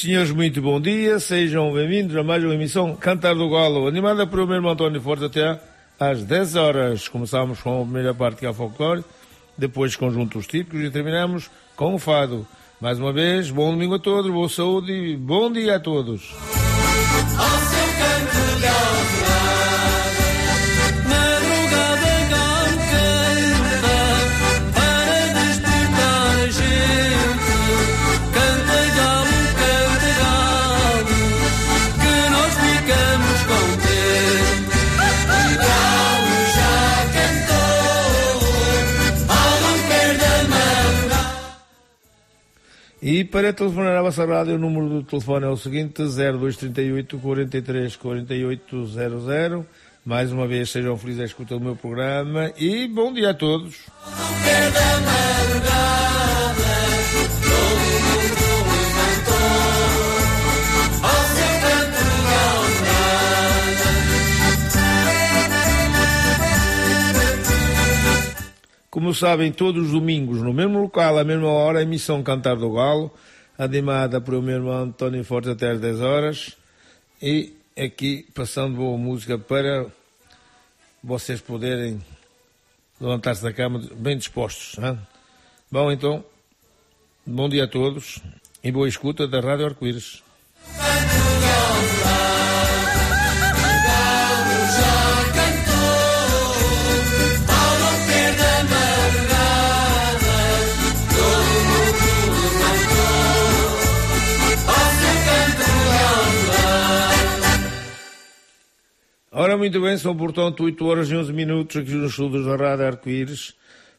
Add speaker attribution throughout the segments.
Speaker 1: Senhores, muito bom dia. Sejam bem-vindos a mais uma emissão Cantar do Galo, animada pelo meu irmão António Forte até às 10 horas. Começamos com a primeira parte que é a folclore, depois conjuntos típicos e terminamos com o fado. Mais uma vez, bom domingo a todos, boa saúde e bom dia a todos. E para telefonar à vossa rádio, o número do telefone é o seguinte: 0238 43 4800. Mais uma vez, sejam felizes a escuta do meu programa e bom dia a todos. Como sabem, todos os domingos, no mesmo local, à mesma hora, a emissão Cantar do Galo, animada pelo meu irmão António Forte até às 10 horas. E aqui, passando boa música para vocês poderem levantar-se da cama bem dispostos. Hein? Bom, então, bom dia a todos e boa escuta da Rádio Arco-Íris. Ora, muito bem, são portanto 8 horas e 11 minutos aqui nos estudos da Rádio Arco-Íris.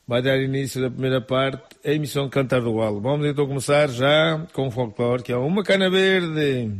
Speaker 1: Vai dar início da primeira parte, a emissão Cantar do Galo. Vamos então começar já com o folclore, que é uma cana verde.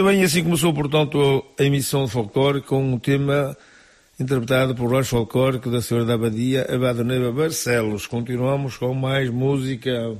Speaker 1: Muito bem, assim começou, portanto, a emissão de folclore com um tema interpretado por Rocha Folclórico da Senhora da Abadia, Abada Neiva Barcelos. Continuamos com mais música.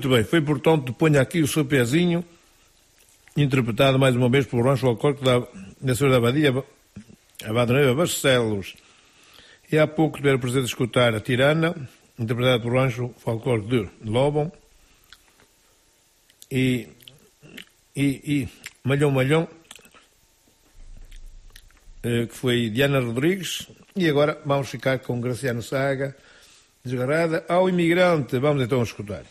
Speaker 1: Muito bem, foi portanto, ponha aqui o seu pezinho, interpretado mais uma vez por Rancho Alcorque da, da Senhora da Abadia, Abade Noiva Barcelos. E há pouco tiveram o prazer de escutar a Tirana, interpretada por Rancho Falcor de Lobo. E, e, e Malhão Malhão, eh, que foi Diana Rodrigues. E agora vamos ficar com Graciano Saga, desgarrada ao imigrante. Vamos então escutar.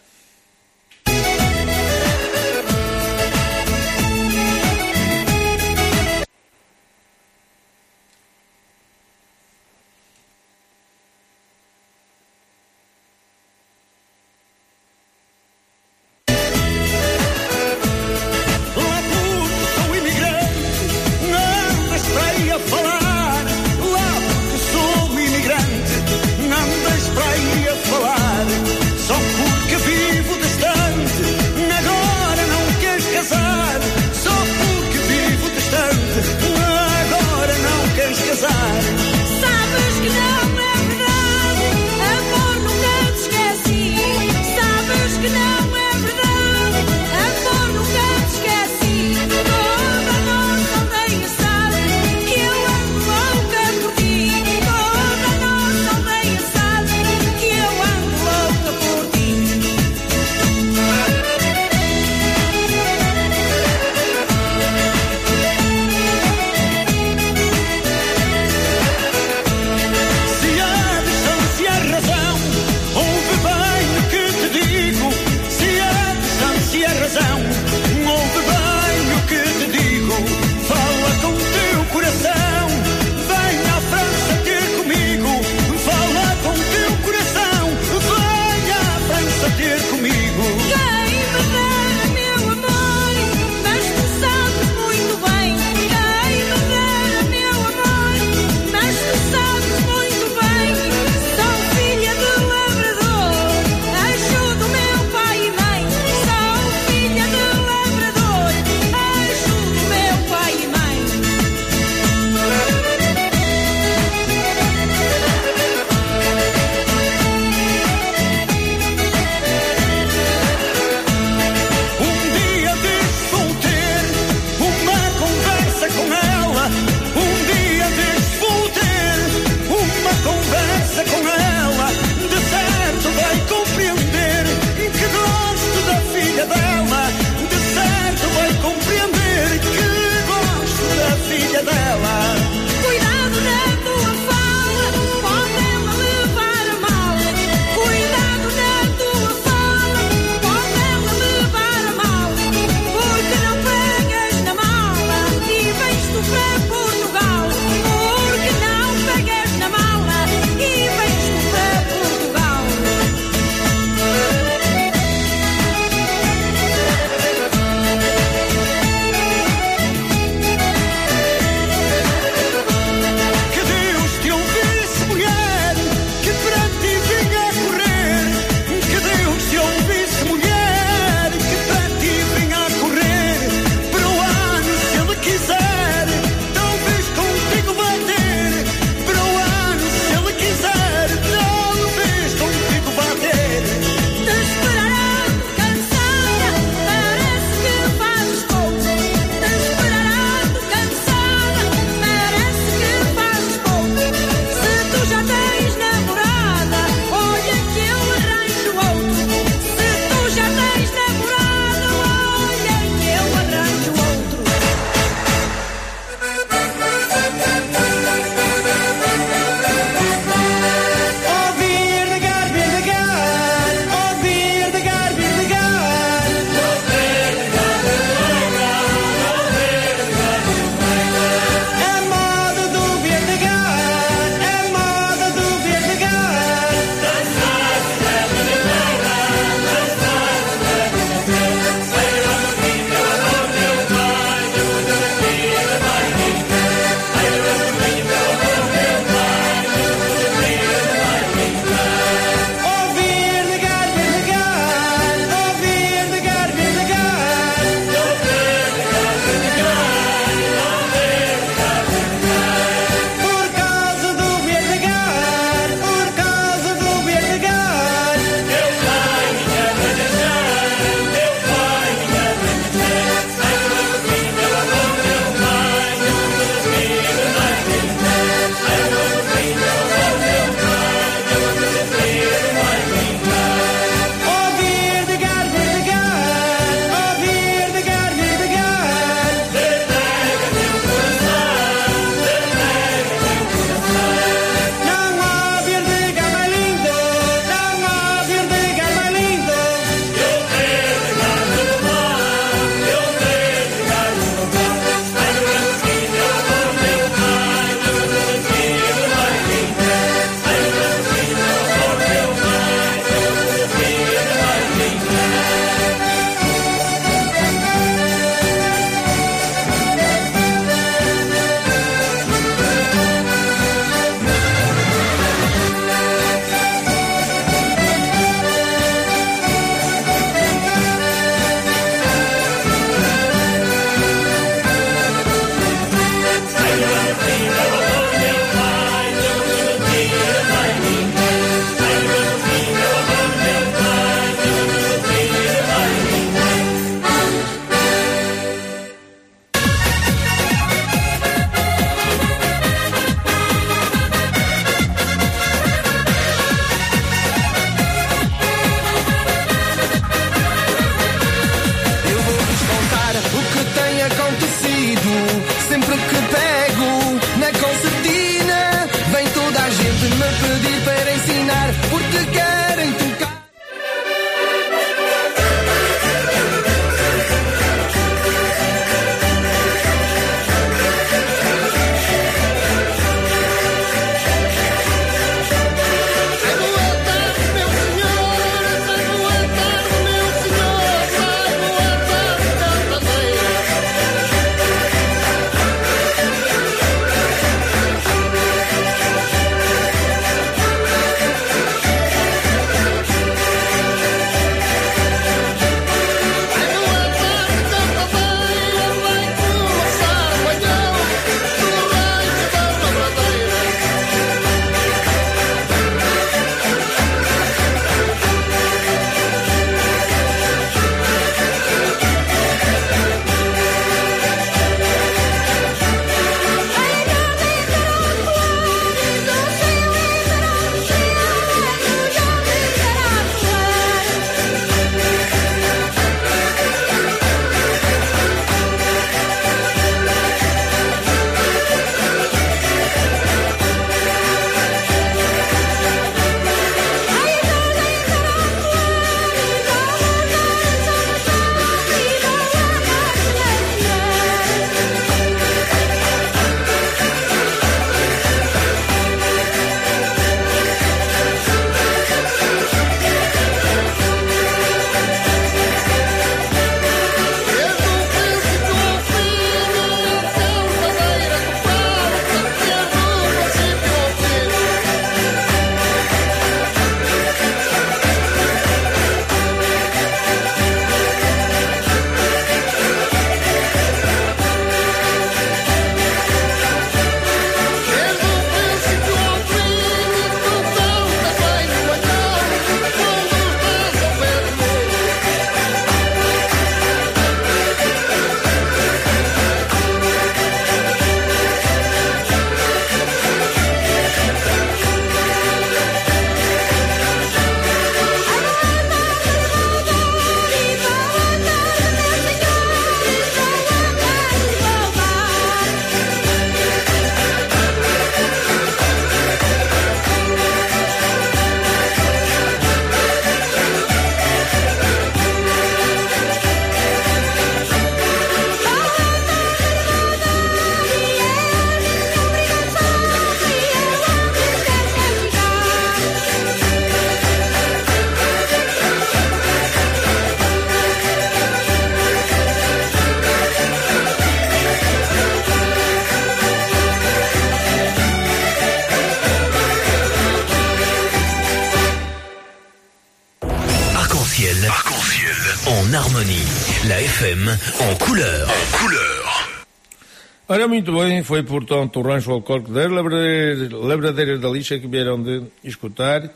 Speaker 1: Ora, muito bem, foi portanto o Rancho Alcorque das Lavradeiras da Lixa que vieram de escutar.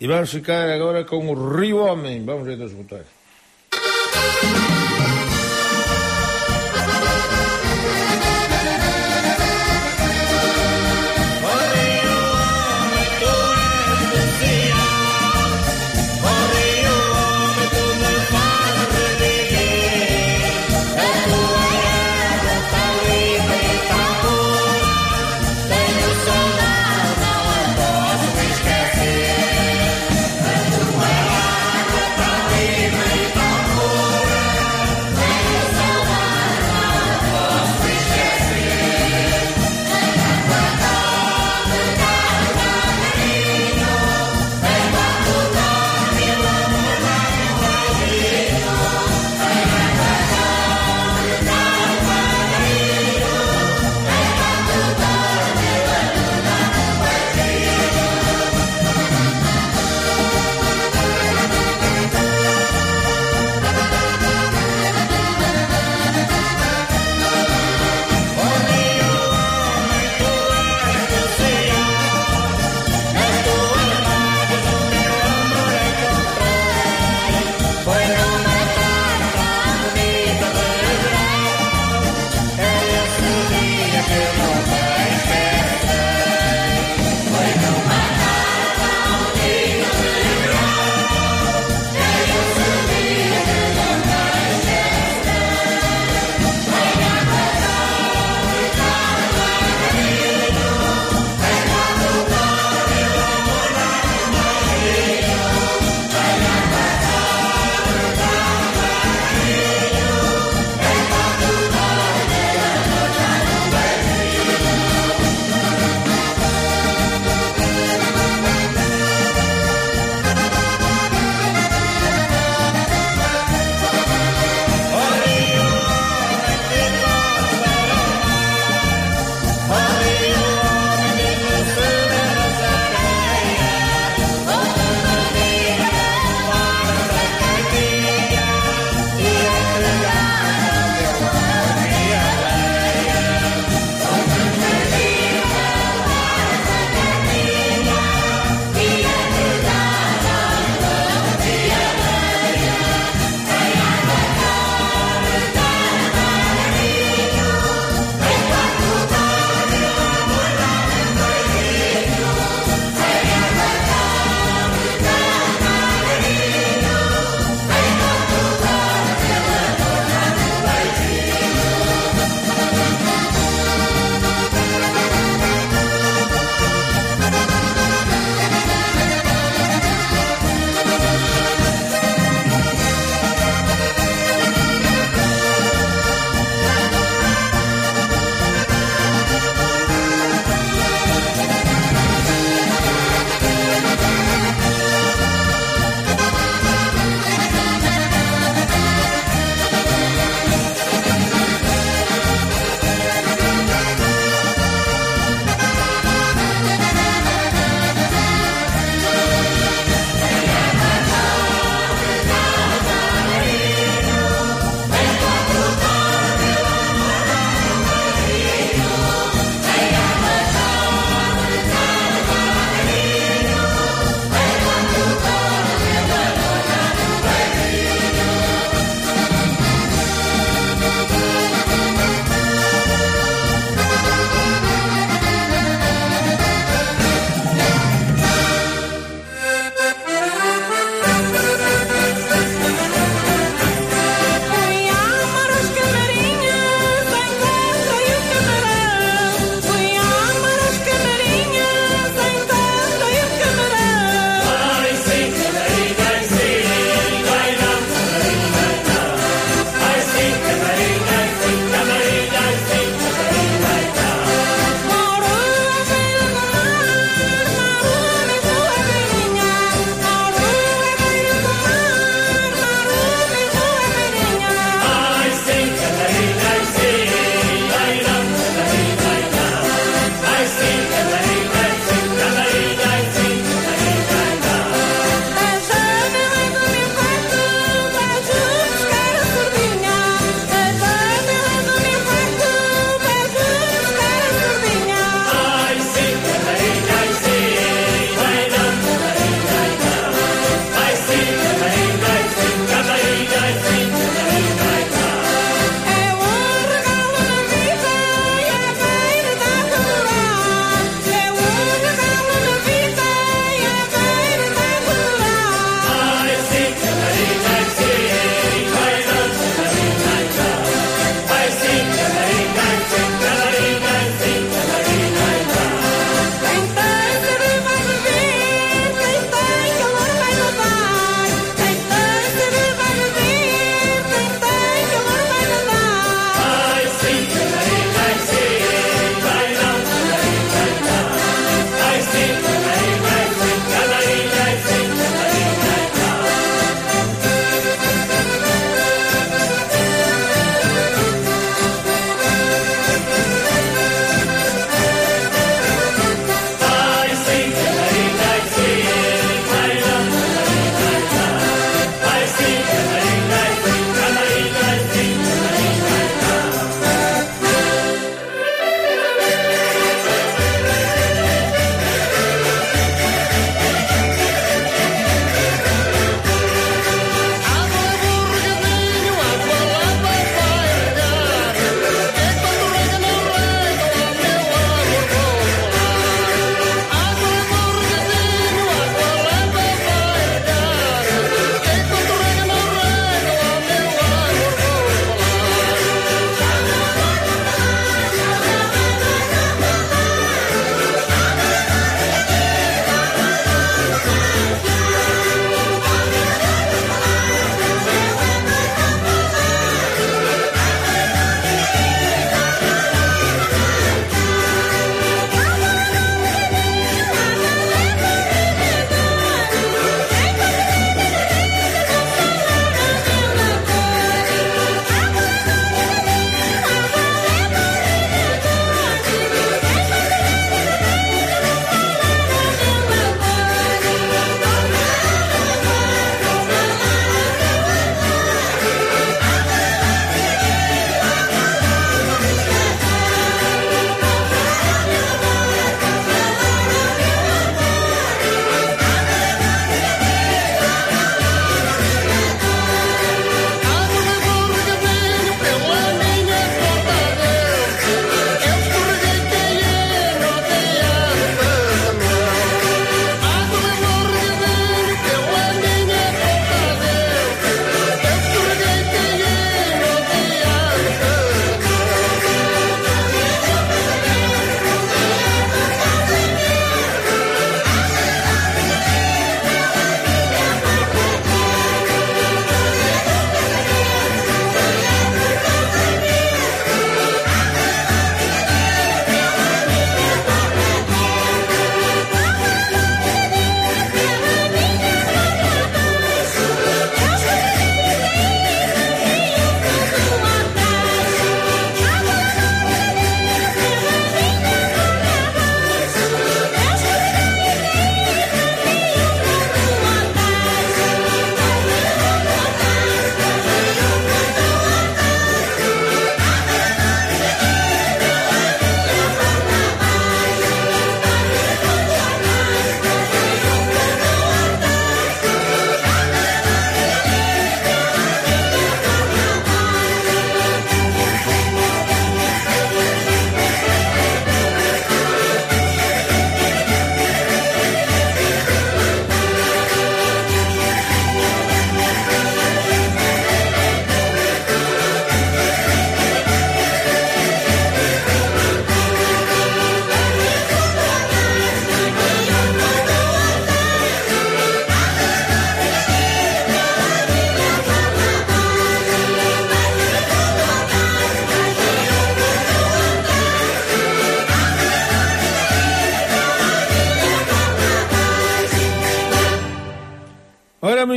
Speaker 1: E vamos ficar agora com o Rio Homem. Vamos então escutar.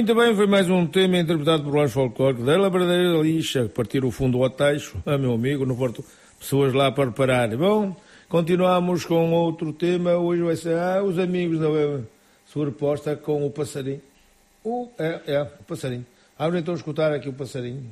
Speaker 1: Muito bem, foi mais um tema interpretado por Lange Folclórico da Labradeira Lixa, partir o fundo ao Teixo, a meu amigo, no Porto, pessoas lá para parar. Bom, continuamos com outro tema, hoje vai ser ah, os amigos da sobreposta com o passarinho. O, é, é, o passarinho. Vamos então escutar aqui o passarinho.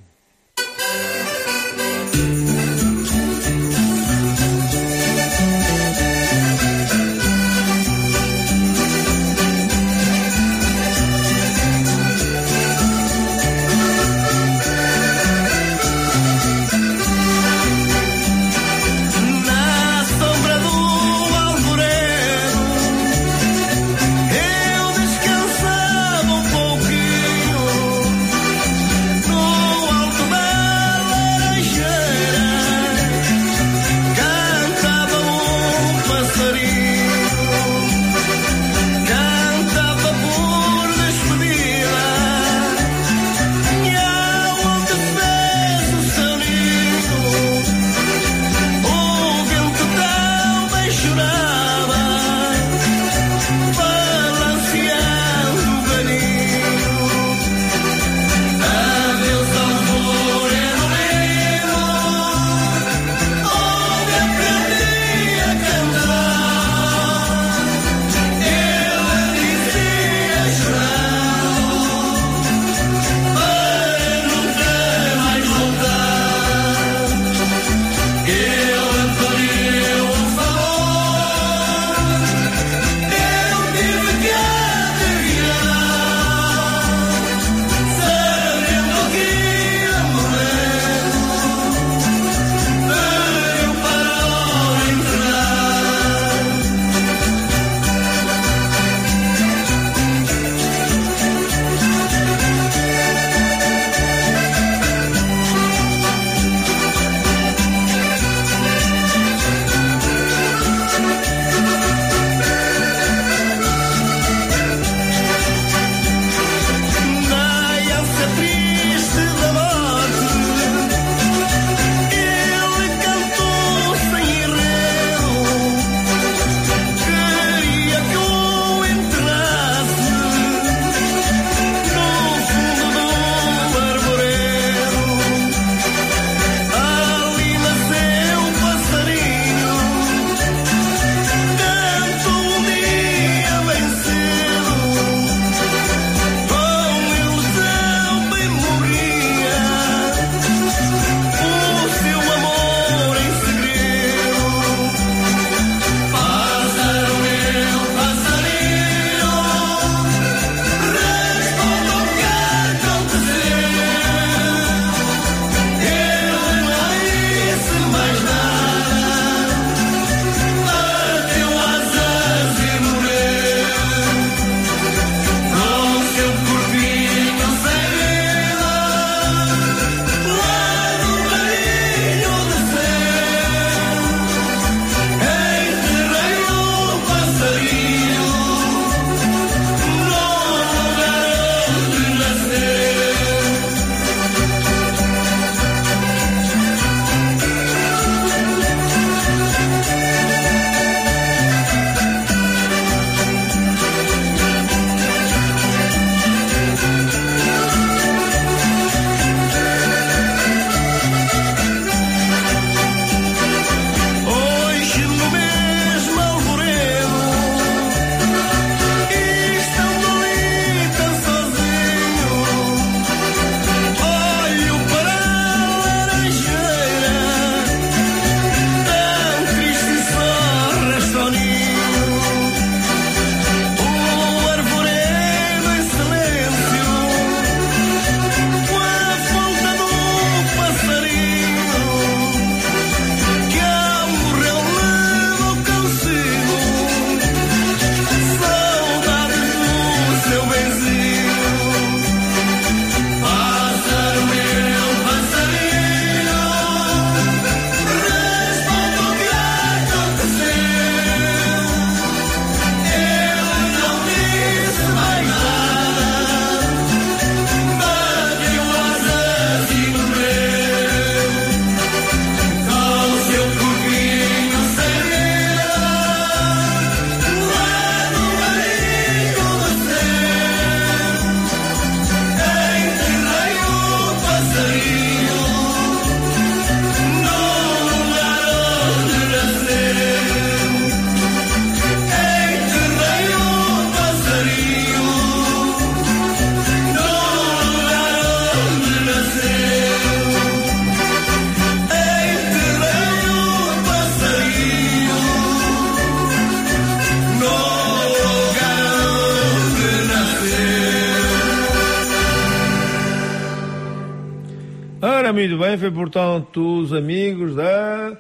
Speaker 2: Portanto, os amigos da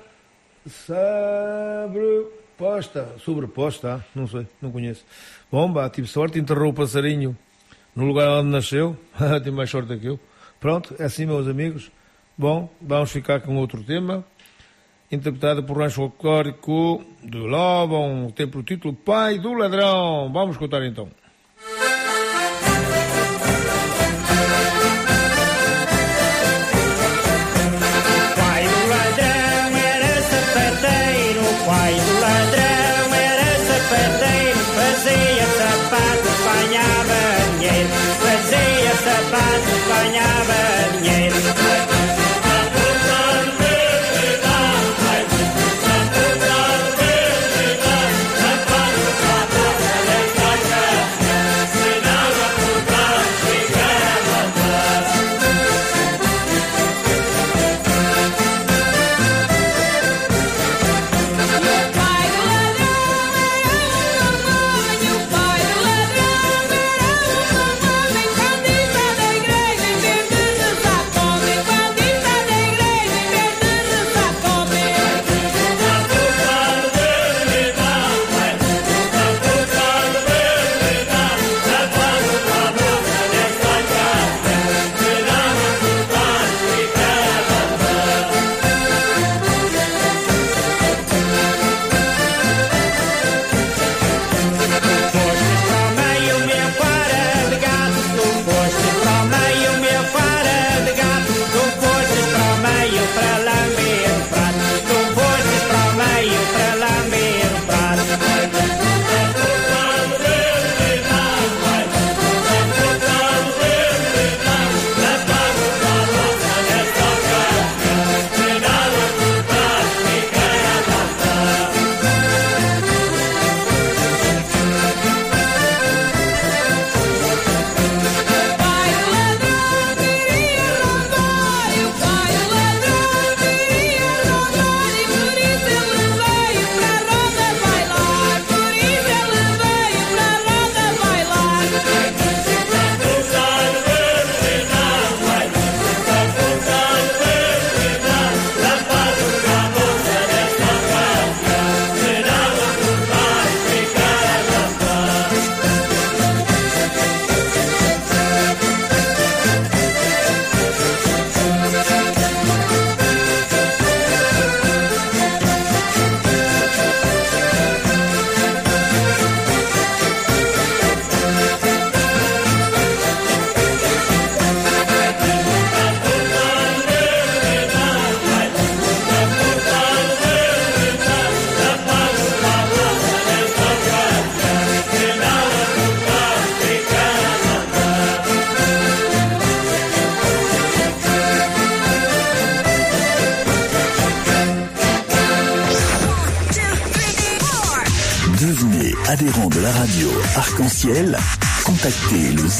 Speaker 2: sobreposta. Sobreposta, não sei, não conheço. Bomba, tive sorte, enterrou o passarinho no lugar onde nasceu. Ah, tive mais sorte que eu. Pronto, é assim, meus amigos. Bom, vamos ficar com outro tema, interpretado por rancho Alcórico de Lobão, tem por título Pai do Ladrão. Vamos contar então.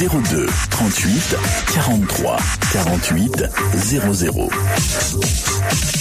Speaker 3: 02 38 43 48 00.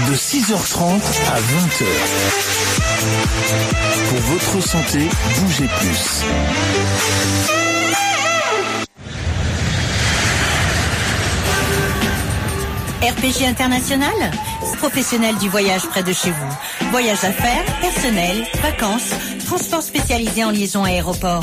Speaker 3: de 6h30 à 20h. Pour votre santé, bougez plus.
Speaker 4: RPG International, professionnel du voyage près de chez vous. Voyage d'affaires, personnel, vacances, transport spécialisé en liaison aéroport.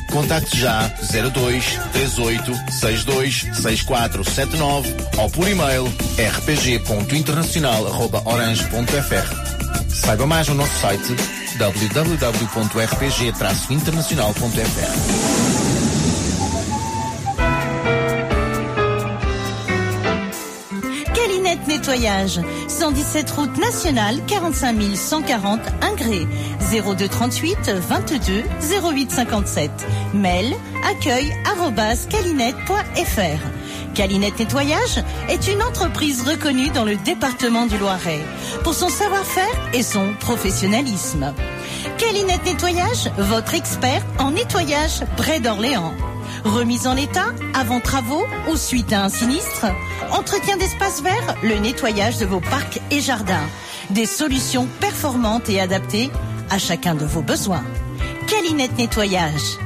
Speaker 5: Contacte já 02 38 62 6479 ou por e-mail rpg.internacional.orange.fr. Saiba mais no nosso site www.rpg-internacional.fr.
Speaker 4: Nettoyage, 117 route nationale, 45 140 Ingré, 02 38 22 08 57. Mail accueil calinette.fr. Calinette Nettoyage est une entreprise reconnue dans le département du Loiret pour son savoir-faire et son professionnalisme. Calinette Nettoyage, votre expert en nettoyage près d'Orléans. Remise en état, avant travaux ou suite à un sinistre Entretien d'espaces verts, le nettoyage de vos parcs et jardins. Des solutions performantes et adaptées à chacun de vos besoins. Calinette Nettoyage.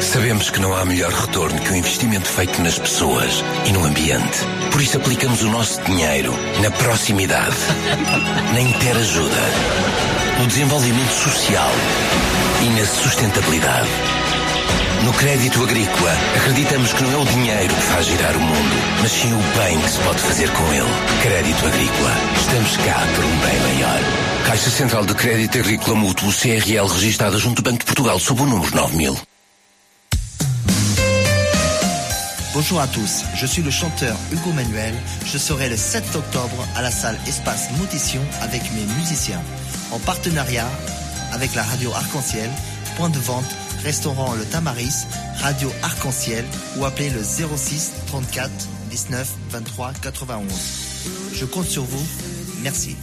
Speaker 6: Sabemos que não há melhor retorno que o investimento feito nas pessoas e no ambiente. Por isso aplicamos o nosso dinheiro na proximidade, na interajuda, no desenvolvimento social e na sustentabilidade. No crédito agrícola, acreditamos que não é o dinheiro que faz girar o mundo, mas sim o bem que se pode fazer com ele. Crédito agrícola. Estamos cá por um bem maior. Caixa Central de Crédito Agrícola Mútuo CRL registada junto do Banco de Portugal sob o número 9000.
Speaker 7: Bonjour à tous, je suis le chanteur Hugo Manuel. Je serai le 7 octobre à la salle Espace Moutition avec mes musiciens. En partenariat avec la radio Arc-en-Ciel, point de vente, restaurant Le Tamaris, radio Arc-en-Ciel ou appelez le 06 34 19 23 91. Je compte sur vous. Merci.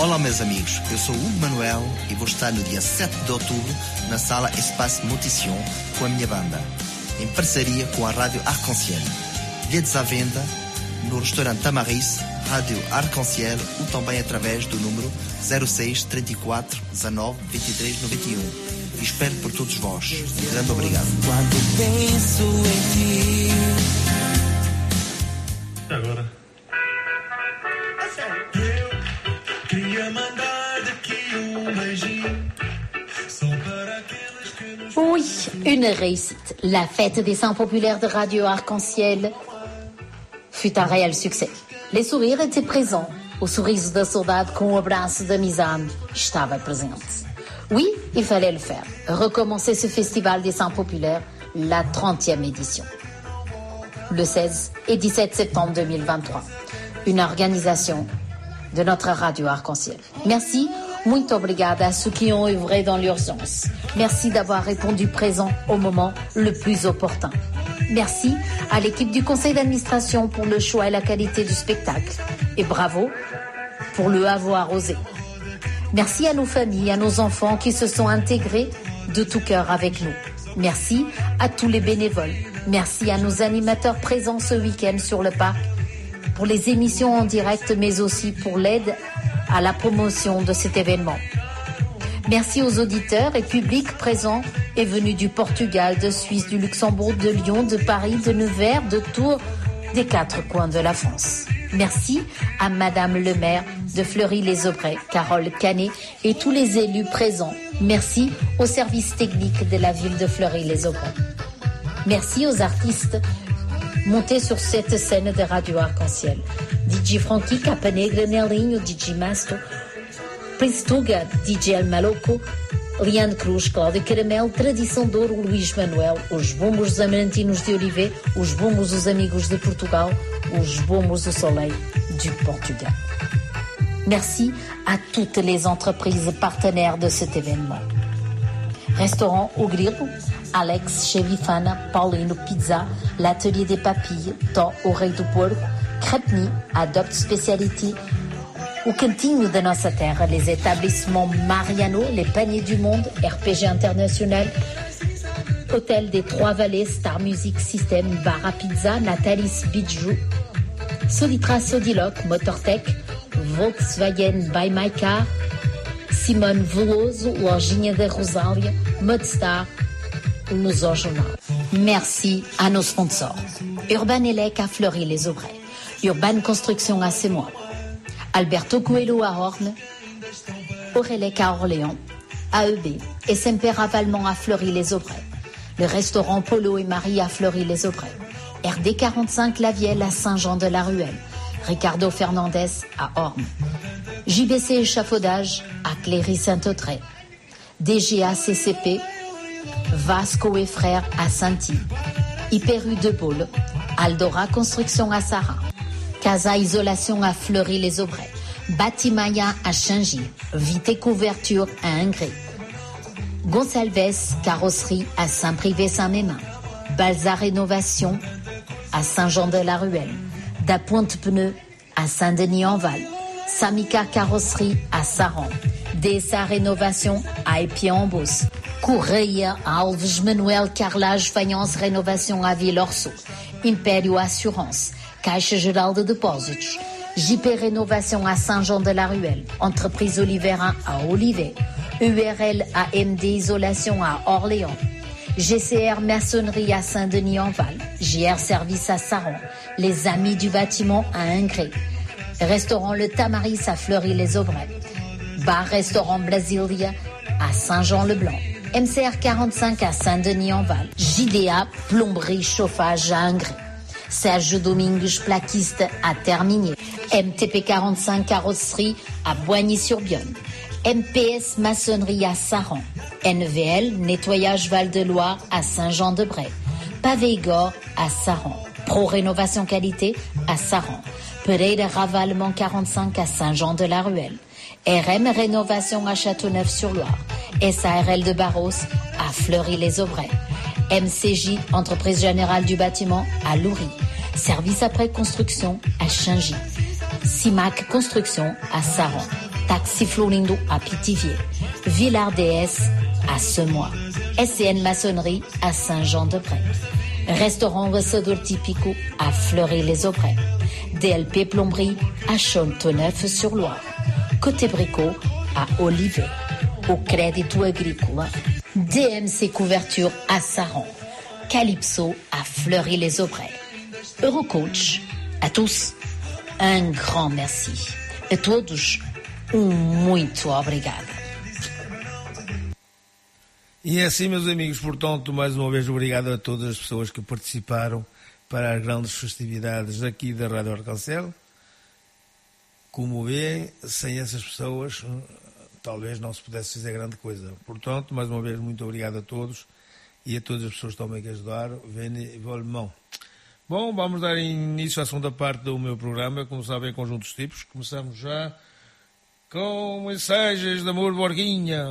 Speaker 7: Olá, meus amigos. Eu sou Hugo Manuel e vou estar no dia 7 de outubro na sala Espaço Motition com a minha banda, em parceria com a Rádio Arc-en-Ciel. Bilhetes à venda no restaurante Tamariz, Rádio Arc-en-Ciel ou também através do número 06 34 19 23 91. E espero por todos vós. Grande obrigado.
Speaker 8: Quando penso em ti.
Speaker 9: Agora. Eu queria mandar daqui um beijinho. Só para aqueles que nos.
Speaker 10: Oui, une réussite. La fête des saints populaires de Radio Arc-en-Ciel fut un réel succès. Les sourires étaient présents. O sorriso da saudade com o abraço da amizade estava presente. Oui, il fallait le faire. Recommencer ce festival des saints populaires, la 30e édition. Le 16 et 17 septembre 2023. Une organisation de notre radio Arc-en-Ciel. Merci, muito obrigada à ceux qui ont œuvré dans l'urgence. Merci d'avoir répondu présent au moment le plus opportun. Merci à l'équipe du conseil d'administration pour le choix et la qualité du spectacle. Et bravo pour le avoir osé. Merci à nos familles, à nos enfants qui se sont intégrés de tout cœur avec nous. Merci à tous les bénévoles. Merci à nos animateurs présents ce week-end sur le parc pour les émissions en direct, mais aussi pour l'aide à la promotion de cet événement. Merci aux auditeurs et publics présents et venus du Portugal, de Suisse, du Luxembourg, de Lyon, de Paris, de Nevers, de Tours, des quatre coins de la France. Merci à Madame le maire de Fleury-les-Aubrais, Carole Canet et tous les élus présents. Merci au service technique de la ville de Fleury-les-Aubrais. Merci aux artistes montés sur cette scène de Radio Arc-en-Ciel. DJ Frankie, Capanegra, Nelinho, DJ Masto, Prince Tuga, DJ El Leandro Cruz, Cláudio Caramelo, Tradição de Ouro, Luís Manuel, os bombos dos Amarantinos de Olivet, os bombos dos Amigos de Portugal, os bombos do Soleil du Portugal. Merci à toutes les entreprises partenaires de cet événement. Restaurant Au Grilo, Alex, Chevifana, Paulino Pizza, l'Atelier des Papilles, Tó o Rei do Porco, Crepni, Adopt Speciality, o Cantinho da Nossa Terra, les établissements Mariano, les Paniers du Monde, RPG International, Hôtel des Trois-Vallées, Star Music System, Bar à Pizza, Natalis Bijou, Solitra Sodiloc, Motortech, Volkswagen by My Car, Simone Veloso, Lojinha da Rosália, Modstar, Luso Jornal. Merci à nos sponsors. Urban Elec à Fleury-les-Aubrais. Urban Construction à Sémois. Alberto Coelho à Orne. Aurélec à Orléans. AEB. SMP Ravalement à Fleury-les-Aubrais. Le restaurant Polo et Marie à Fleury-les-Aubrais. RD 45 Lavielle à Saint-Jean-de-la-Ruelle. Ricardo Fernandez à Orne. JBC Échafaudage à Cléry-Saint-Autray. DGA CCP Vasco et Frères à Sainty. Hyperu de Baule. Aldora Construction à Sarah. Casa Isolation à Fleury-les-Aubrais. Batimaya à Changy. Vité Couverture à Ingré. Gonsalves Carrosserie à Saint-Privé-Saint-Mémin. Balza Rénovation à Saint-Jean-de-la-Ruelle. Da Pointe Pneu à Saint-Denis-en-Val. Samika Carrosserie à Saran. DSA Rénovation à Épied-en-Beauce. Correia Alves Manuel Carlage Faïence Rénovation à Villorço. Império Assurance. Caixa Geral de Depósitos. JP Rénovation à Saint-Jean-de-la-Ruelle. Entreprise Oliverin à Olivet. URL AMD Isolation à Orléans. GCR Maçonnerie à Saint-Denis-en-Val. JR Service à Saran. Les Amis du Bâtiment à Ingré. Restaurant Le Tamaris à Fleury-les-Aubrais. Bar-restaurant Blasilia à Saint-Jean-le-Blanc. MCR 45 à Saint-Denis-en-Val. JDA Plomberie Chauffage à Ingré. Serge Domingues Plaquiste à Terminier. MTP 45 Carrosserie à Boigny-sur-Bionne. MPS Maçonnerie à Saran. NVL Nettoyage Val-de-Loire à Saint-Jean-de-Bray. Pavé-Igor à Saran. Pro Rénovation Qualité à Saran. Pereira Ravalement 45 à Saint-Jean-de-la-Ruelle. RM Rénovation à Châteauneuf-sur-Loire. SARL de Barros à Fleury-les-Aubrais. MCJ Entreprise Générale du Bâtiment à Loury. Service après construction à Changy. CIMAC Construction à Saran. Taxi Florindo à Pithiviers, Villard DS à Semois, SCN Maçonnerie à Saint-Jean-de-Près, Restaurant Ressador Typico à Fleury-les-Aubrais, DLP Plomberie à Châteauneuf-sur-Loire, Côté Bricot à Olivet, au Crédito Agricola, DMC Couverture à Saran, Calypso à Fleury-les-Aubrais, Eurocoach à tous, un grand merci. A todos, um muito obrigada.
Speaker 1: E é assim, meus amigos, portanto, mais uma vez obrigado a todas as pessoas que participaram para as grandes festividades aqui da Rádio Arcancel. Como vêem, sem essas pessoas, talvez não se pudesse fazer grande coisa. Portanto, mais uma vez, muito obrigado a todos e a todas as pessoas que também que ajudaram. Vene Volmão. Bom, vamos dar início à segunda parte do meu programa. Como sabem, conjuntos tipos. Começamos já com mensagens de amor Borguinha.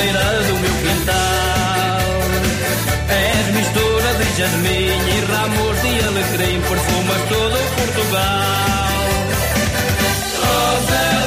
Speaker 11: roseira do meu quintal. És mistura de jasmim e ramos de alecrim, perfumas todo Portugal.
Speaker 8: Roseira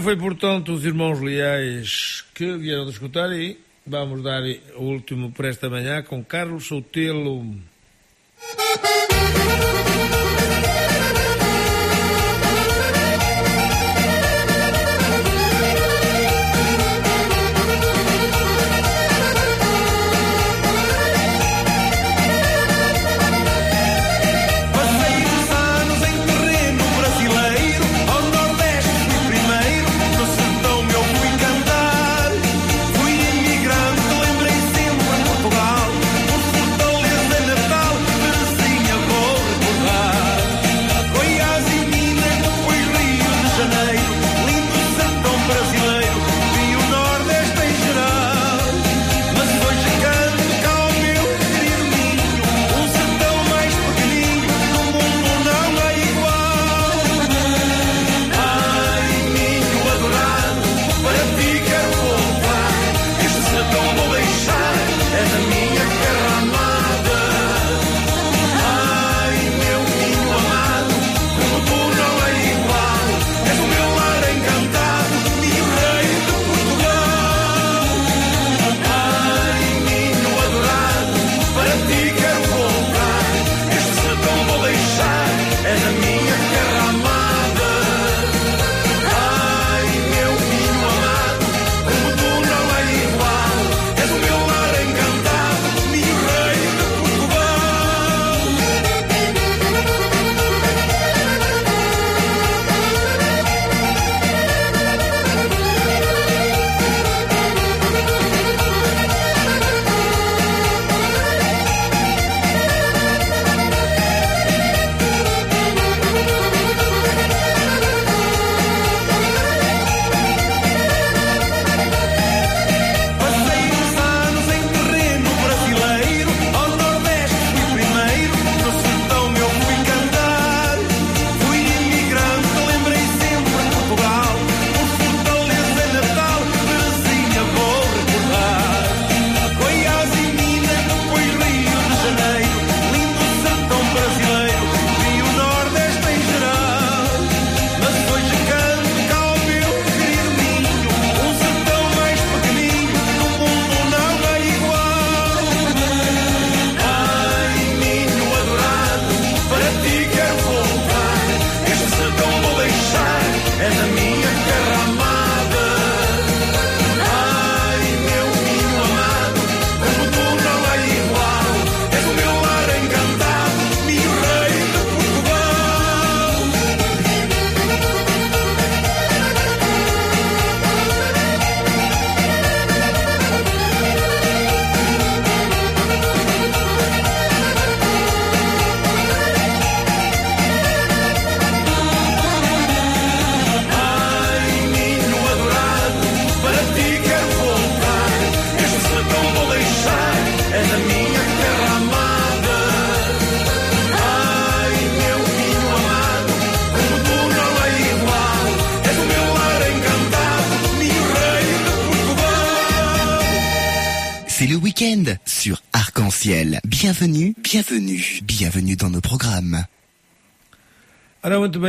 Speaker 8: foi, portanto, os irmãos Leais que vieram escutar e vamos dar o último por esta manhã com Carlos Soutelo.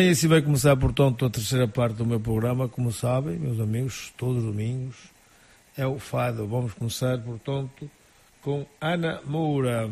Speaker 12: E assim vai começar, portanto, a terceira parte do meu programa. Como sabem, meus amigos, todos os domingos é o Fado. Vamos começar, portanto, com Ana Moura.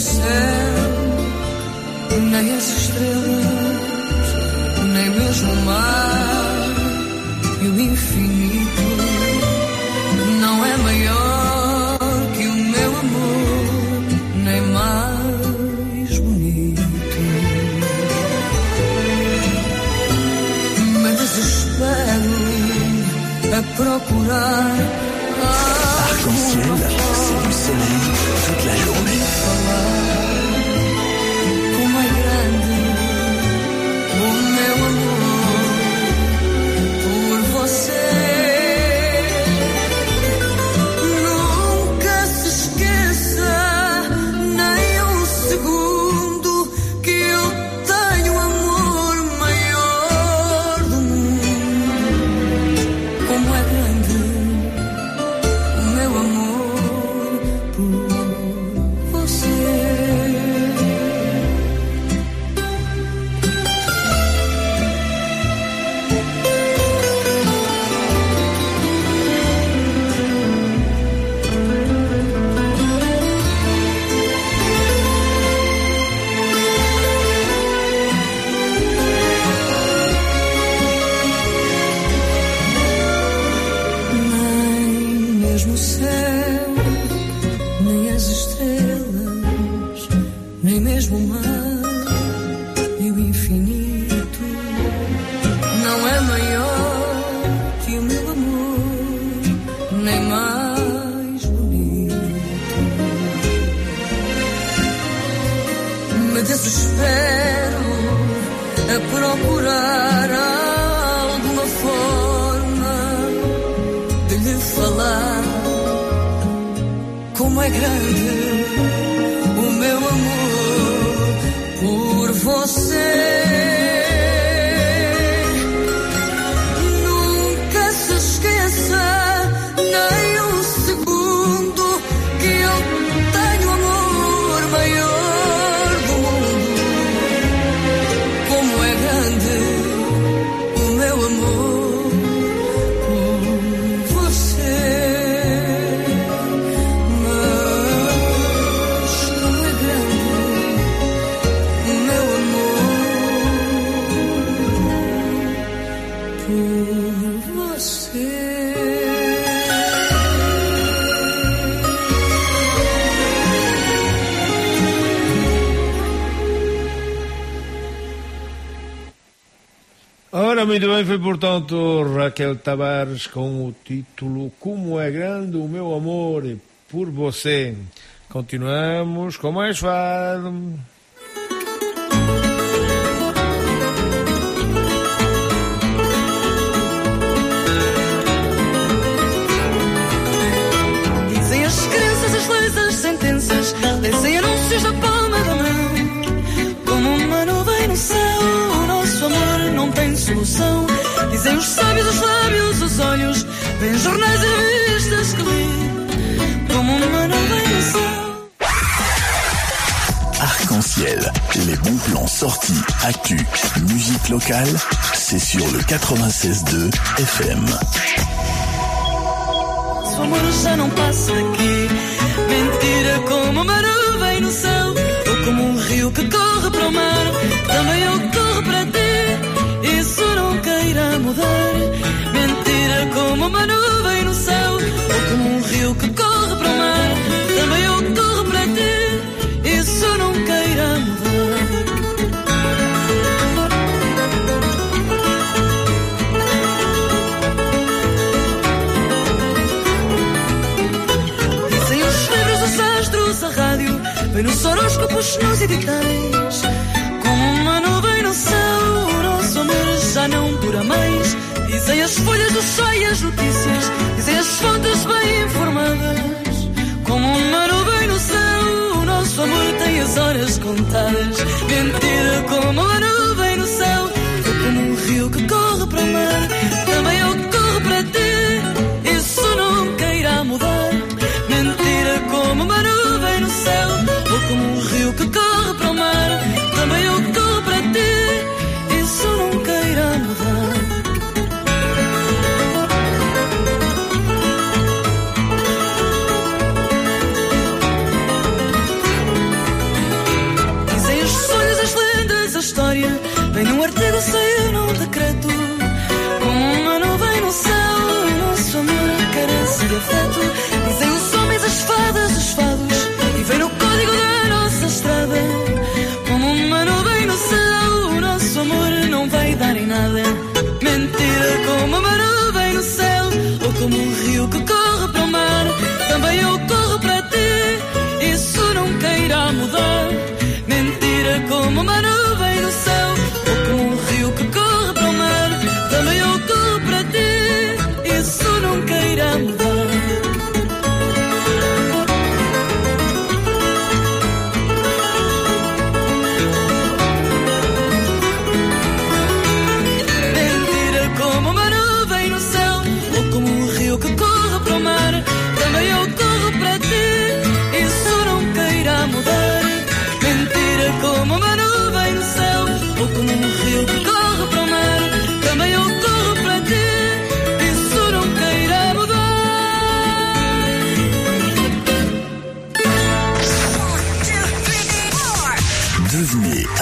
Speaker 13: céu, nem as estrelas, nem mesmo o mar e o infinito não é maior que o meu amor, nem mais bonito. Me desespero a procurar
Speaker 1: muito bem, foi portanto Raquel Tavares com o título Como é grande o meu amor por você. Continuamos com mais fado.
Speaker 13: Vêm jornais e revistas que li. Como uma nuvem no céu.
Speaker 3: Arc-en-ciel, les bons plans sortis, actu, musique locale, c'est sur le 96.2 FM.
Speaker 13: Seu amor já não passa daqui. Mentira como uma nuvem no céu. Ou como um rio que corre para o mar. Também eu corro para ti. Isso nunca irá mudar. Como uma nuvem no céu. Ou como um rio que corre para o mar. Também eu corro para ti. Isso nunca irá mudar. Dizem os livros, os astros, a rádio, vem nos horóscopos, nos editais. Como uma nuvem no céu, o nosso amor já não. As folhas do chá e as notícias, dizem as fontes bem informadas. Como uma nuvem no céu, o nosso amor tem as horas contadas. Mentira como uma nuvem
Speaker 12: afeto. Dizem os homens, as fadas, os fados. E vem no código da nossa estrada. Como uma nuvem no céu, o nosso amor não vai dar em nada. Mentira como uma nuvem no céu. Ou como um rio que corre para o mar. Também eu corro para ti. Isso nunca irá mudar. Mentira como uma nuvem no céu. Ou como um rio que corre para o mar. Também eu corro para ti. Isso nunca irá mudar.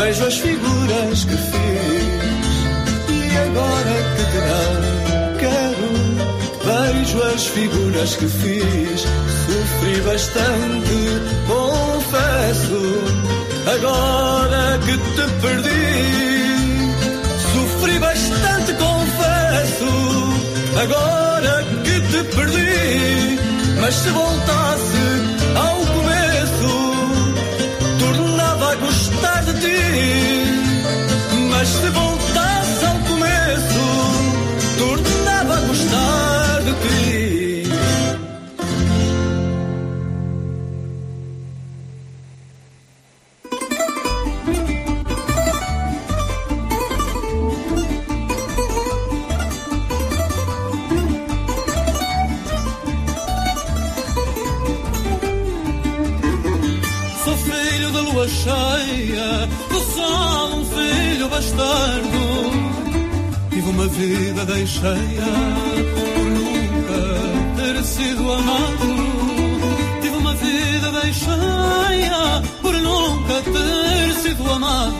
Speaker 8: Vejo as figuras que fiz. E agora que não quero vejo as figuras que fiz. Sofri bastante confesso agora que te perdi. Sofri bastante, confesso, agora que te perdi. Mas se voltasse
Speaker 14: bem cheia, por nunca ter sido amado. Tive uma vida cheia, por nunca ter sido amado.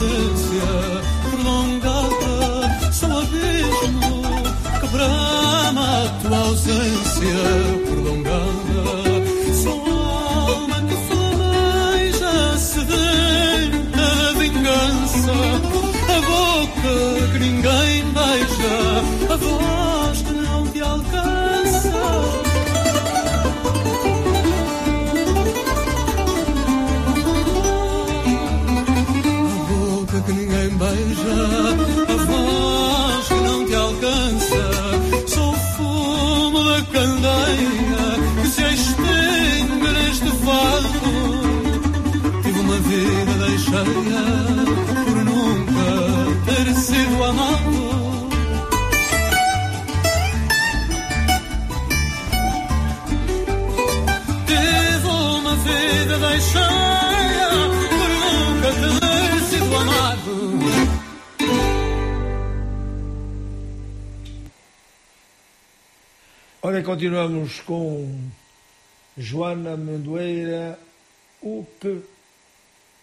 Speaker 14: Ausência prolongada. Sou abismo que brama, tua ausência
Speaker 1: Oh. Continuamos com Joana Mendoeira, o que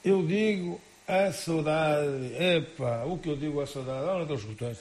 Speaker 1: Eu digo a saudade. Epa, o que eu digo a saudade? Olha, estou a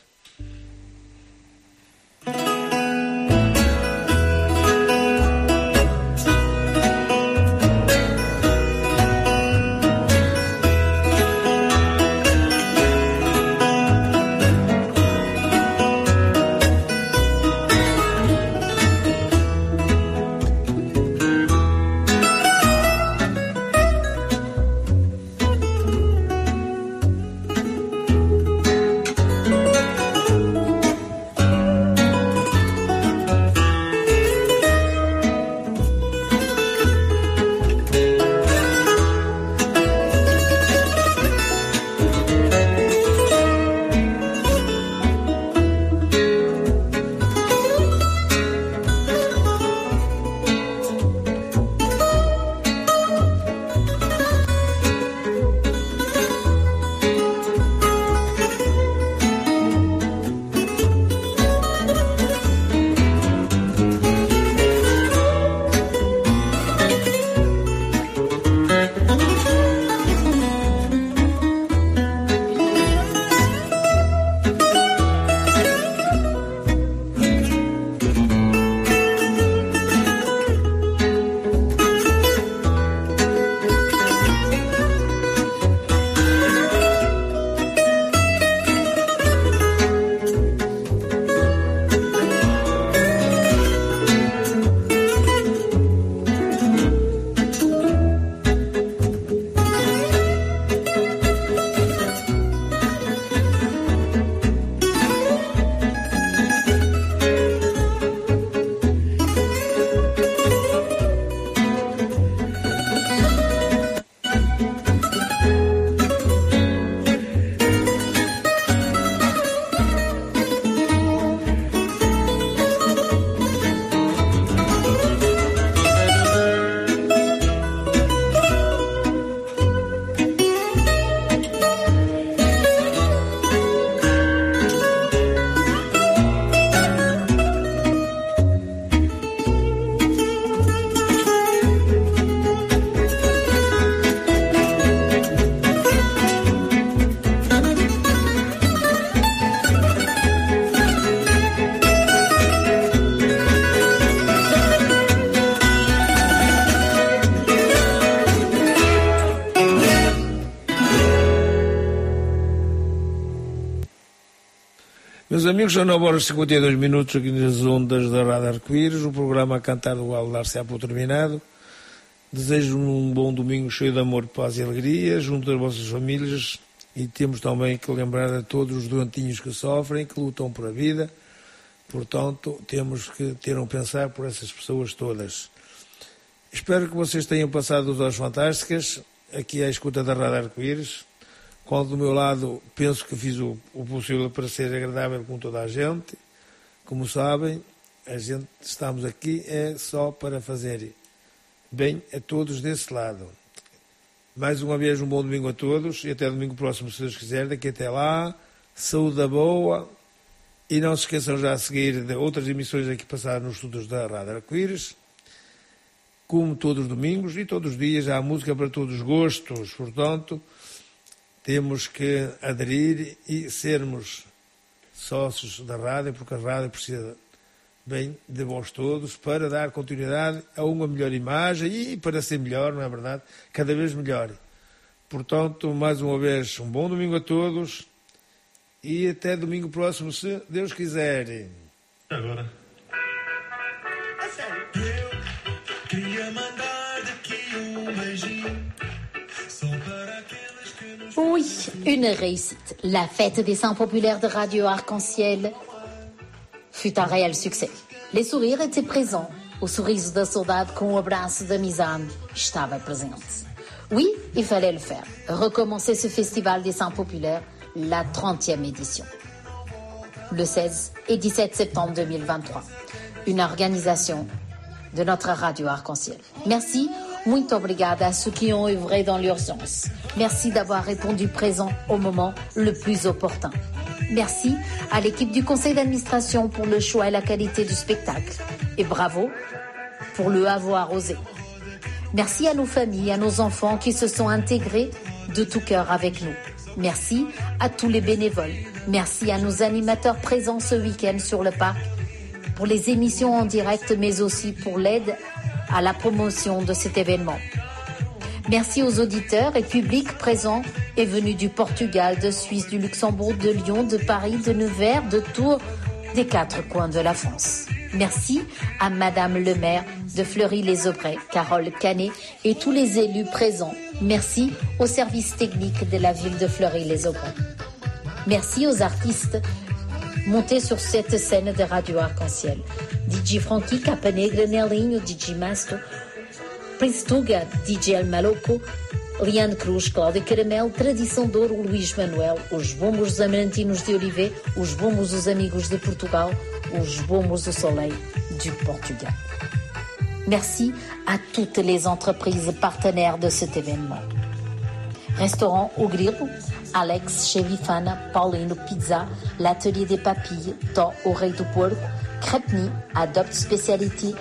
Speaker 1: amigos, são 9 horas e 52 minutos aqui nas ondas da Rádio Arco-Íris, o programa Cantar do Galo dar-se por terminado. Desejo um bom domingo cheio de amor, paz e alegria, junto das vossas famílias e temos também que lembrar a todos os doentinhos que sofrem, que lutam por a vida. Portanto, temos que ter um pensar por essas pessoas todas. Espero que vocês tenham passado duas horas fantásticas aqui à escuta da Rádio Arco-Íris. Quando do meu lado penso que fiz o, o possível para ser agradável com toda a gente. Como sabem, a gente estamos aqui é só para fazer bem a todos desse lado. Mais uma vez um bom domingo a todos e até domingo próximo, se Deus quiser. Daqui até lá, saúde boa e não se esqueçam já a seguir de outras emissões aqui passadas nos estudos da Rádio Arco-Íris. Como todos os domingos e todos os dias há música para todos os gostos, portanto temos que aderir e sermos sócios da rádio, porque a rádio precisa bem de vós todos para dar continuidade a uma melhor imagem e para ser melhor, não é verdade? Cada vez melhor. Portanto, mais uma vez, um bom domingo a todos e até domingo próximo, se Deus quiser.
Speaker 9: Agora. Queria mandar daqui um beijinho
Speaker 10: Oui, une réussite. La fête des saints populaires de Radio Arc-en-Ciel fut un réel succès. Les sourires étaient présents. O sorriso da saudade com o abraço da amizade estava. Oui, il fallait le faire. Recommencer ce festival des saints populaires, la 30e édition. Le 16 et 17 septembre 2023. Une organisation de notre radio Arc-en-Ciel. Merci, muito obrigada à ceux qui ont œuvré dans l'urgence. Merci d'avoir répondu présent au moment le plus opportun. Merci à l'équipe du conseil d'administration pour le choix et la qualité du spectacle. Et bravo pour le avoir osé. Merci à nos familles, à nos enfants qui se sont intégrés de tout cœur avec nous. Merci à tous les bénévoles. Merci à nos animateurs présents ce week-end sur le parc pour les émissions en direct, mais aussi pour l'aide à la promotion de cet événement. Merci aux auditeurs et publics présents et venus du Portugal, de Suisse, du Luxembourg, de Lyon, de Paris, de Nevers, de Tours, des quatre coins de la France. Merci à Madame le maire de Fleury-les-Aubrais, Carole Canet et tous les élus présents. Merci au service technique de la ville de Fleury-les-Aubrais. Merci aux artistes montés sur cette scène de Radio Arc-en-Ciel. DJ Frankie, Capanegra, Nelinho, DJ Masto, Prince Tuga, DJ El Maloco, Leandro Cruz, Cláudia Caramelo, Tradição de Ouro, Luís Manuel, os bombos dos Amarantinos de Olivet, os bombos Amigos de Portugal, os bombos do Soleil du Portugal. Merci à toutes les entreprises partenaires de cet événement. Restaurant Au Grilo, Alex Chevifana, Paulino Pizza, l'Atelier des Papilles, Tó o Rei do Porco, Crepni, Adopt Speciality,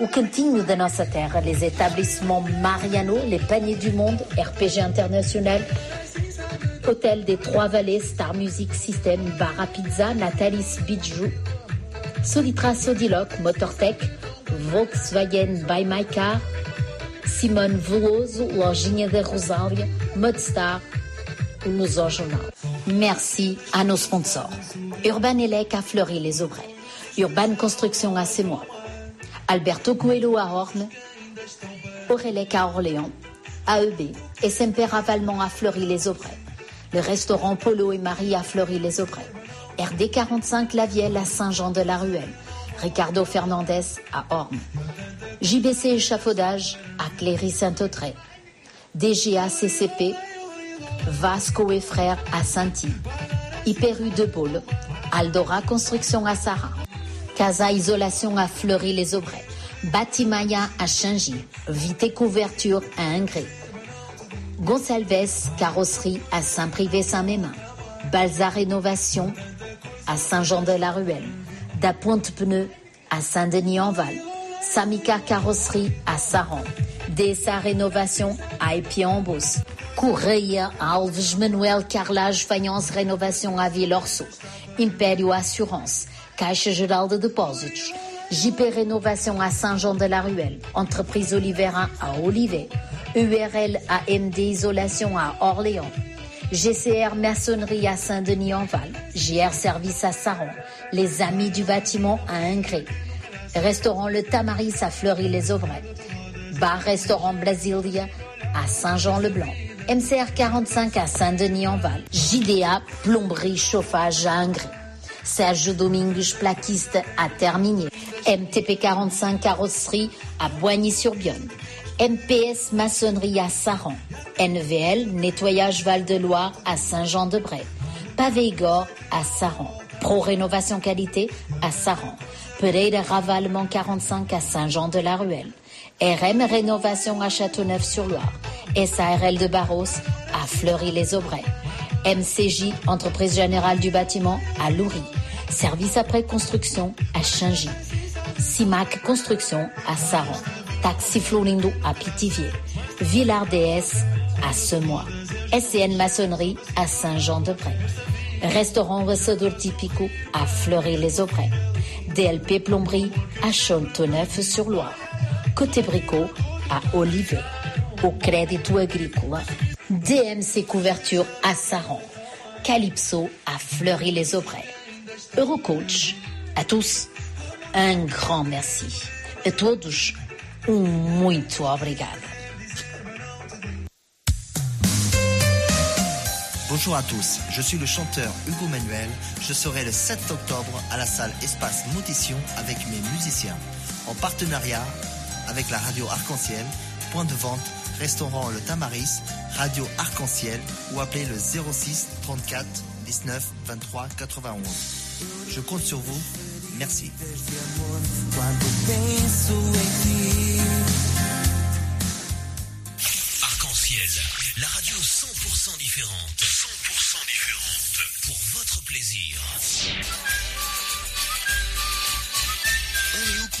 Speaker 10: o Cantinho da Nossa Terra, les établissements Mariano, les Paniers du Monde, RPG International, Hôtel des Trois-Vallées, Star Music System, Bar à Pizza, Natalis Bijou, Solitra Sodiloc, Motortech, Volkswagen by My Car, Simone Veloso, Lojinha da Rosália, Modstar, Luso Jornal. Merci à nos sponsors. Urban Elec à Fleury-les-Aubrais. Urban Construction à Sémois. Alberto Coelho à Orne. Aurélec à Orléans. AEB. SMP Ravalement à Fleury-les-Aubrais. Le restaurant Polo et Marie à Fleury-les-Aubrais. RD 45 Lavielle à Saint-Jean-de-la-Ruelle. Ricardo Fernandez à Orne. JBC Échafaudage à Cléry-Saint-Autray. DGA CCP Vasco et Frères à Saint-Y. Hyperu de Baule. Aldora Construction à Sarah. Casa Isolation à Fleury-les-Aubrais. Batimaya à Changy. Vité Couverture à Ingré. Gonsalves Carrosserie à Saint-Privé-Saint-Mémin. Balza Rénovation à Saint-Jean-de-la-Ruelle. Da Pointe Pneu à Saint-Denis-en-Val. Samika Carrosserie à Saran. DSA Rénovation à Épied-en-Beauce. Correia Alves Manuel Carlage Faïence Rénovation à Villorço. Império Assurance. Caixa Geral de Depósitos. JP Rénovation à Saint-Jean-de-la-Ruelle. Entreprise Olivera à Olivet. URL AMD Isolation à Orléans. GCR Maçonnerie à Saint-Denis-en-Val. JR Service à Saron. Les Amis du Bâtiment à Ingré. Restaurant Le Tamaris à Fleury-les-Aubrais. Bar-restaurant Brasilia à Saint-Jean-le-Blanc. MCR 45 à Saint-Denis-en-Val. JDA Plomberie Chauffage à Ingré. Serge Domingues Plaquiste à Terminier. MTP 45 Carrosserie à Boigny-sur-Bionne. MPS Maçonnerie à Saran. NVL Nettoyage Val-de-Loire à Saint-Jean-de-Bray. Pavé Igor à Saran. Pro Rénovation Qualité à Saran. Pereira Ravalement 45 à Saint-Jean-de-la-Ruelle. RM Rénovation à Châteauneuf-sur-Loire. SARL de Barros à Fleury-les-Aubrais. MCJ Entreprise Générale du Bâtiment à Loury. Service après construction à Changy. CIMAC Construction à Saran. Taxi Florindo à Pithiviers. Villard DS à Semois. SCN Maçonnerie à Saint-Jean-de-Bray. Restaurant Receveur Typico à Fleury-les-Aubrais. DLP Plomberie à Châteauneuf-sur-Loire. Côté Bricot à Olivet. Au Crédito Agricola. DMC Couverture à Saran. Calypso à Fleury-les-Aubrais. Eurocoach a tous un grand merci. A todos
Speaker 7: Bonjour à tous, je suis le chanteur Hugo Manuel. Je serai le 7 octobre à la salle Espace Motition avec mes musiciens. En partenariat avec la radio Arc-en-Ciel, point de vente, restaurant Le Tamaris, radio Arc-en-Ciel ou appelez le 06 34 19 23 91. Je compte sur vous. Merci.
Speaker 15: Arc-en-ciel, la radio 100% différente. 100% différente. Pour votre plaisir.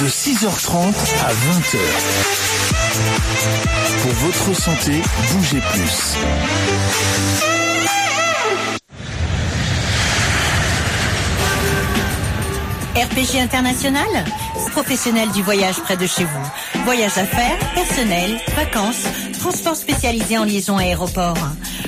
Speaker 3: de 6h30 à 20h. Pour votre santé, bougez plus.
Speaker 4: RPG International, professionnel du voyage près de chez vous. Voyage d'affaires, personnel, vacances, transport spécialisé en liaison aéroport.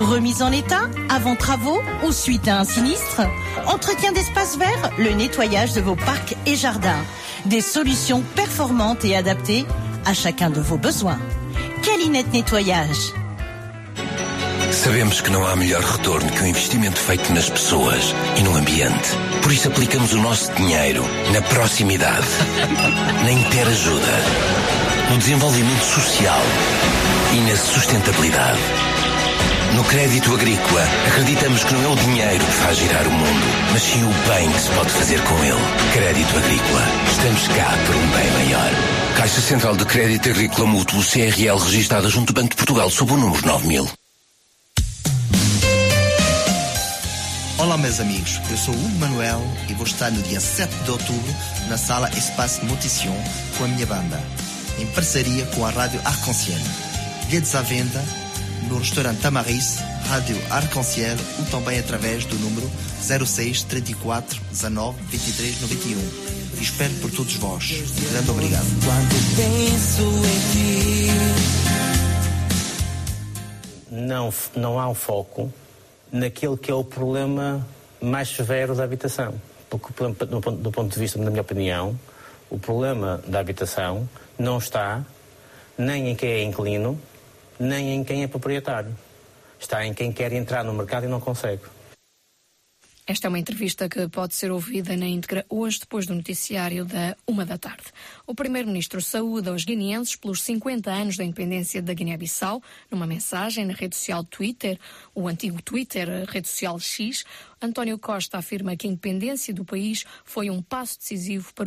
Speaker 4: Remise en état, avant travaux ou suite à un sinistre Entretien d'espaces verts, le nettoyage de vos parcs et jardins. Des solutions performantes et adaptées à chacun de vos besoins. Calinette Nettoyage.
Speaker 6: Sabemos que não há melhor retorno que o investimento feito nas pessoas e no ambiente. Por isso aplicamos o nosso dinheiro na proximidade, na interajuda, no desenvolvimento social e na sustentabilidade. No crédito agrícola, acreditamos que não é o dinheiro que faz girar o mundo, mas sim o bem que se pode fazer com ele. Crédito agrícola. Estamos cá por um bem maior. Caixa Central de Crédito Agrícola Mútuo CRL registada junto ao Banco de Portugal sob o número 9000.
Speaker 7: Olá, meus amigos. Eu sou Hugo Manuel e vou estar no dia 7 de outubro na sala Espaço Motition com a minha banda, em parceria com a Rádio Arc-en-Ciel. Bilhetes à venda no restaurante Tamariz, Rádio Arc-en-Ciel ou também através do número 06 34 19 23 91. E espero por todos vós. Grande obrigado.
Speaker 16: Quando penso em ti.
Speaker 17: não, não há um foco naquele que é o problema mais severo da habitação. Porque, do ponto, do ponto de vista, na minha opinião, o problema da habitação não está nem em quem é inquilino, nem em quem é proprietário. Está em quem quer entrar no mercado e não consegue.
Speaker 18: Esta é uma entrevista que pode ser ouvida na íntegra hoje, depois do noticiário da uma da tarde. O primeiro-ministro saúda os guineenses pelos 50 anos da independência da Guiné-Bissau. Numa mensagem na rede social Twitter, o antigo Twitter, rede social X, António Costa afirma que a independência do país foi um passo decisivo para o